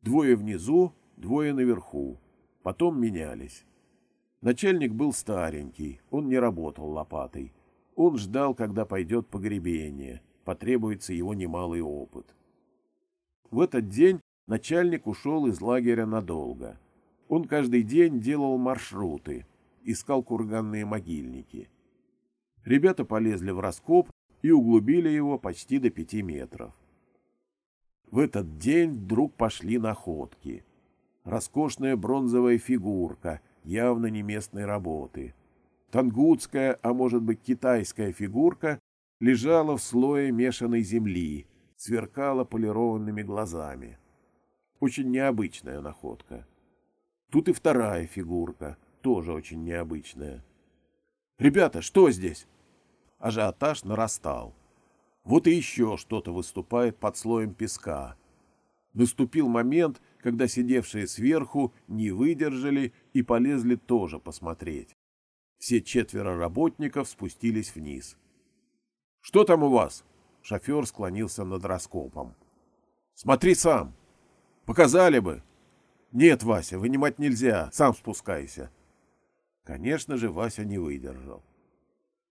Двое внизу, двое наверху. Потом менялись. Начальник был старенький, он не работал лопатой. Он ждал, когда пойдет погребение, потребуется его немалый опыт. В этот день начальник ушел из лагеря надолго. Он каждый день делал маршруты, искал курганные могильники. Ребята полезли в раскоп и углубили его почти до пяти метров. В этот день вдруг пошли находки. Роскошная бронзовая фигурка, явно не местной работы. Тангутская, а может быть китайская фигурка лежала в слое мешанной земли, сверкала полированными глазами. Очень необычная находка. Тут и вторая фигурка, тоже очень необычная. «Ребята, что здесь?» Ажиотаж нарастал. Вот и еще что-то выступает под слоем песка. Наступил момент, когда сидевшие сверху не выдержали и полезли тоже посмотреть. Все четверо работников спустились вниз. «Что там у вас?» Шофер склонился над раскопом. «Смотри сам. Показали бы». «Нет, Вася, вынимать нельзя. Сам спускайся». Конечно же, Вася не выдержал.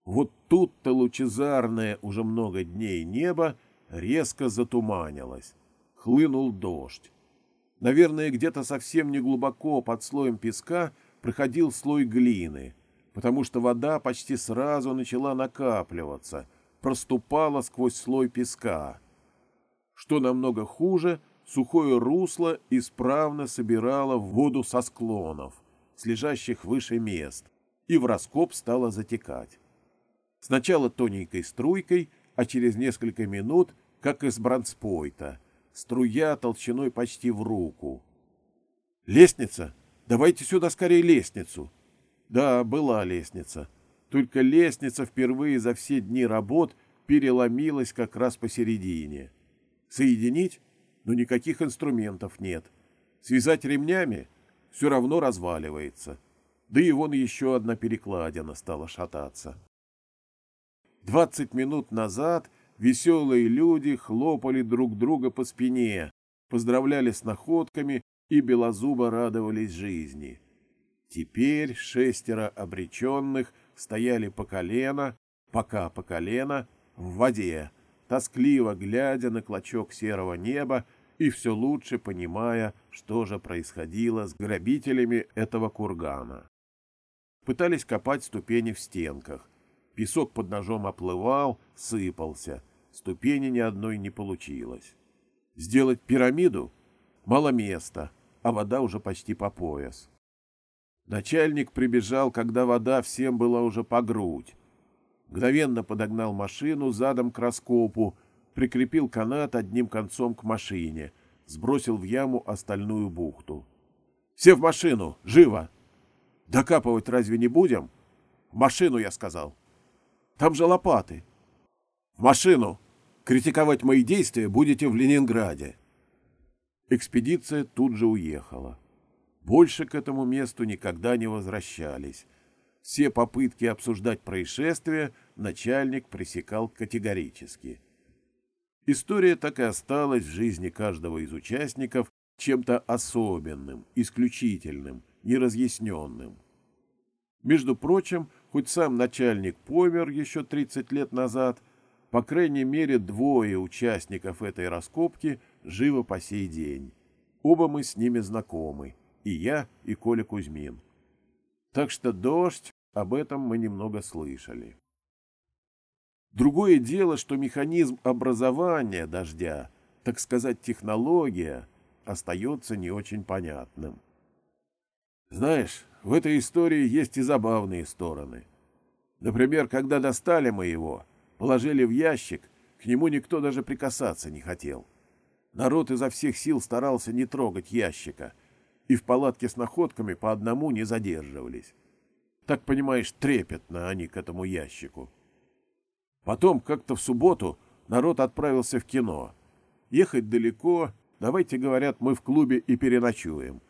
Вот тут-то лучезарное уже много дней небо резко затуманилось. Хлынул дождь. Наверное, где-то совсем не глубоко под слоем песка проходил слой глины, потому что вода почти сразу начала накапливаться, проступала сквозь слой песка. Что намного хуже, сухое русло исправно собирало воду со склонов, с лежащих выше мест, и в раскоп стало затекать. Сначала тоненькой струйкой, а через несколько минут, как из бронспойта — струя толщиной почти в руку. «Лестница? Давайте сюда скорее лестницу!» Да, была лестница. Только лестница впервые за все дни работ переломилась как раз посередине. Соединить? Но никаких инструментов нет. Связать ремнями? Все равно разваливается. Да и вон еще одна перекладина стала шататься. Двадцать минут назад Веселые люди хлопали друг друга по спине, поздравляли с находками и белозубо радовались жизни. Теперь шестеро обреченных стояли по колено, пока по колено, в воде, тоскливо глядя на клочок серого неба и все лучше понимая, что же происходило с грабителями этого кургана. Пытались копать ступени в стенках. Песок под ножом оплывал, сыпался — Ступени ни одной не получилось. Сделать пирамиду? Мало места, а вода уже почти по пояс. Начальник прибежал, когда вода всем была уже по грудь. Мгновенно подогнал машину задом к раскопу, прикрепил канат одним концом к машине, сбросил в яму остальную бухту. «Все в машину! Живо!» «Докапывать разве не будем?» «В машину, я сказал!» «Там же лопаты!» В машину! Критиковать мои действия будете в Ленинграде. Экспедиция тут же уехала. Больше к этому месту никогда не возвращались. Все попытки обсуждать происшествие начальник пресекал категорически. История так и осталась в жизни каждого из участников чем-то особенным, исключительным, неразъясненным. Между прочим, хоть сам начальник помер еще 30 лет назад, по крайней мере двое участников этой раскопки живы по сей день. Оба мы с ними знакомы, и я, и Коля Кузьмин. Так что дождь, об этом мы немного слышали. Другое дело, что механизм образования дождя, так сказать, технология, остается не очень понятным. Знаешь, в этой истории есть и забавные стороны. Например, когда достали мы его, положили в ящик, к нему никто даже прикасаться не хотел. Народ изо всех сил старался не трогать ящика, и в палатке с находками по одному не задерживались. Так, понимаешь, трепетно они к этому ящику. Потом, как-то в субботу, народ отправился в кино. Ехать далеко, давайте, говорят, мы в клубе и переночуем.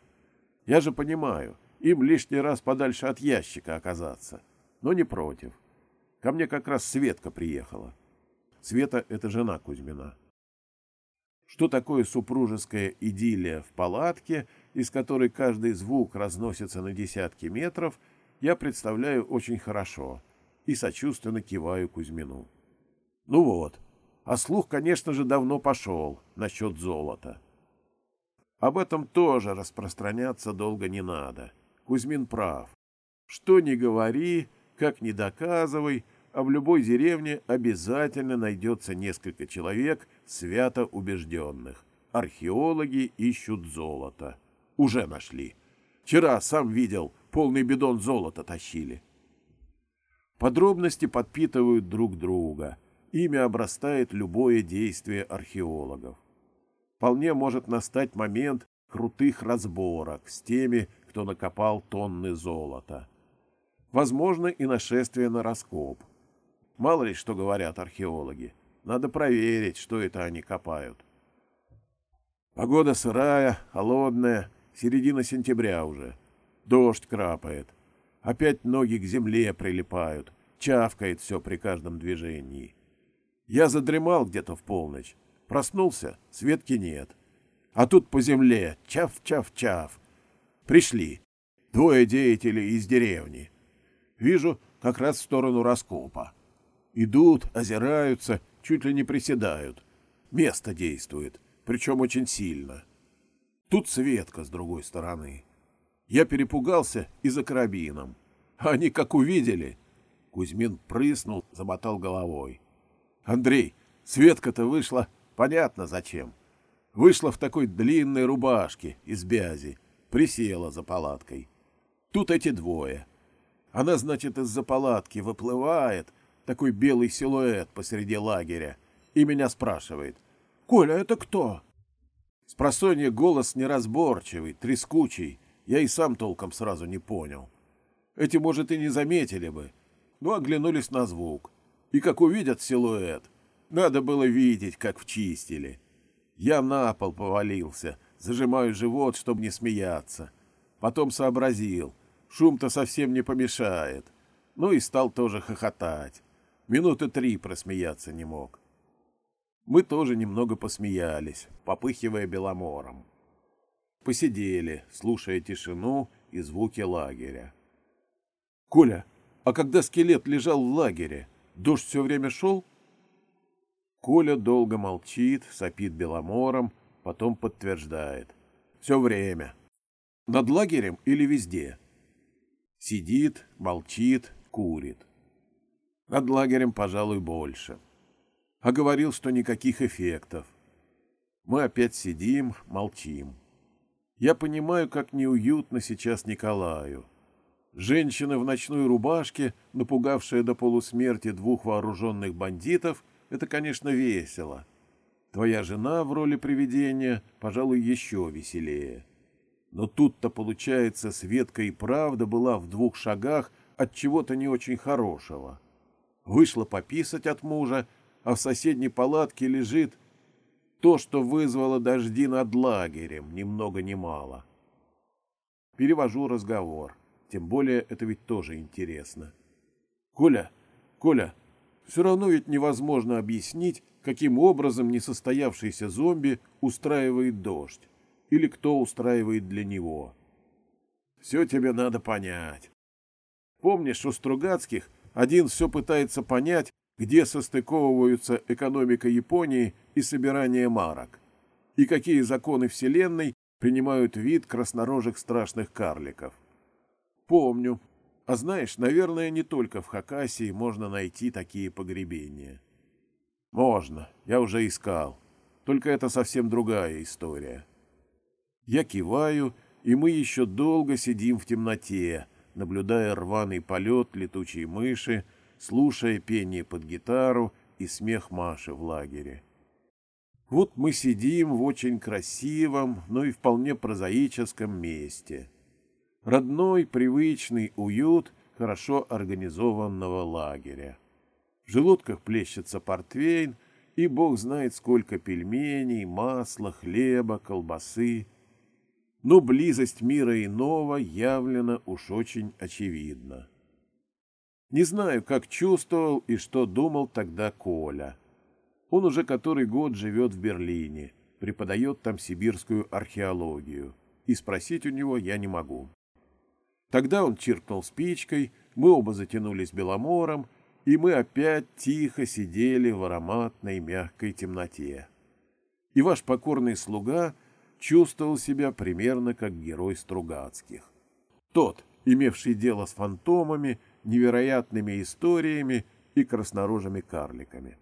Я же понимаю, им лишний раз подальше от ящика оказаться, но не против. Ко мне как раз Светка приехала. Света — это жена Кузьмина. Что такое супружеская идиллия в палатке, из которой каждый звук разносится на десятки метров, я представляю очень хорошо и сочувственно киваю Кузьмину. Ну вот, а слух, конечно же, давно пошел насчет золота. Об этом тоже распространяться долго не надо. Кузьмин прав. Что ни говори, как ни доказывай, а в любой деревне обязательно найдется несколько человек, свято убежденных. Археологи ищут золото. Уже нашли. Вчера, сам видел, полный бидон золота тащили. Подробности подпитывают друг друга. Ими обрастает любое действие археологов. Вполне может настать момент крутых разборок с теми, кто накопал тонны золота. Возможно и нашествие на раскоп. Мало ли что говорят археологи. Надо проверить, что это они копают. Погода сырая, холодная, середина сентября уже. Дождь крапает. Опять ноги к земле прилипают. Чавкает все при каждом движении. Я задремал где-то в полночь. Проснулся, Светки нет. А тут по земле чав-чав-чав. Пришли. Двое деятелей из деревни. Вижу, как раз в сторону раскопа. Идут, озираются, чуть ли не приседают. Место действует, причем очень сильно. Тут Светка с другой стороны. Я перепугался и за карабином. Они как увидели. Кузьмин прыснул, замотал головой. Андрей, Светка-то вышла, понятно зачем. Вышла в такой длинной рубашке из бязи, присела за палаткой. Тут эти двое. Она, значит, из-за палатки выплывает, такой белый силуэт посреди лагеря, и меня спрашивает. «Коля, это кто?» Спросонья голос неразборчивый, трескучий, я и сам толком сразу не понял. Эти, может, и не заметили бы, но оглянулись на звук. И как увидят силуэт, надо было видеть, как вчистили. Я на пол повалился, зажимаю живот, чтобы не смеяться. Потом сообразил, шум-то совсем не помешает. Ну и стал тоже хохотать. Минуты три просмеяться не мог. Мы тоже немного посмеялись, попыхивая беломором. Посидели, слушая тишину и звуки лагеря. — Коля, а когда скелет лежал в лагере, дождь все время шел? Коля долго молчит, сопит беломором, потом подтверждает. Все время. Над лагерем или везде? Сидит, молчит, курит. Над лагерем, пожалуй, больше. А говорил, что никаких эффектов. Мы опять сидим, молчим. Я понимаю, как неуютно сейчас Николаю. Женщина в ночной рубашке, напугавшая до полусмерти двух вооруженных бандитов, это, конечно, весело. Твоя жена в роли привидения, пожалуй, еще веселее. Но тут-то, получается, Светка и правда была в двух шагах от чего-то не очень хорошего. Вышла пописать от мужа, а в соседней палатке лежит то, что вызвало дожди над лагерем, ни много ни мало. Перевожу разговор. Тем более это ведь тоже интересно. Коля, Коля, все равно ведь невозможно объяснить, каким образом несостоявшийся зомби устраивает дождь или кто устраивает для него. Все тебе надо понять. Помнишь, у Стругацких один все пытается понять, где состыковываются экономика Японии и собирание марок, и какие законы Вселенной принимают вид краснорожих страшных карликов. Помню. А знаешь, наверное, не только в Хакасии можно найти такие погребения. Можно, я уже искал. Только это совсем другая история. Я киваю, и мы еще долго сидим в темноте, наблюдая рваный полет летучей мыши, слушая пение под гитару и смех Маши в лагере. Вот мы сидим в очень красивом, но и вполне прозаическом месте. Родной, привычный уют хорошо организованного лагеря. В желудках плещется портвейн, и бог знает сколько пельменей, масла, хлеба, колбасы — но близость мира иного явлена уж очень очевидна. Не знаю, как чувствовал и что думал тогда Коля. Он уже который год живет в Берлине, преподает там сибирскую археологию, и спросить у него я не могу. Тогда он чиркнул спичкой, мы оба затянулись беломором, и мы опять тихо сидели в ароматной мягкой темноте. И ваш покорный слуга — чувствовал себя примерно как герой Стругацких. Тот, имевший дело с фантомами, невероятными историями и краснорожими карликами.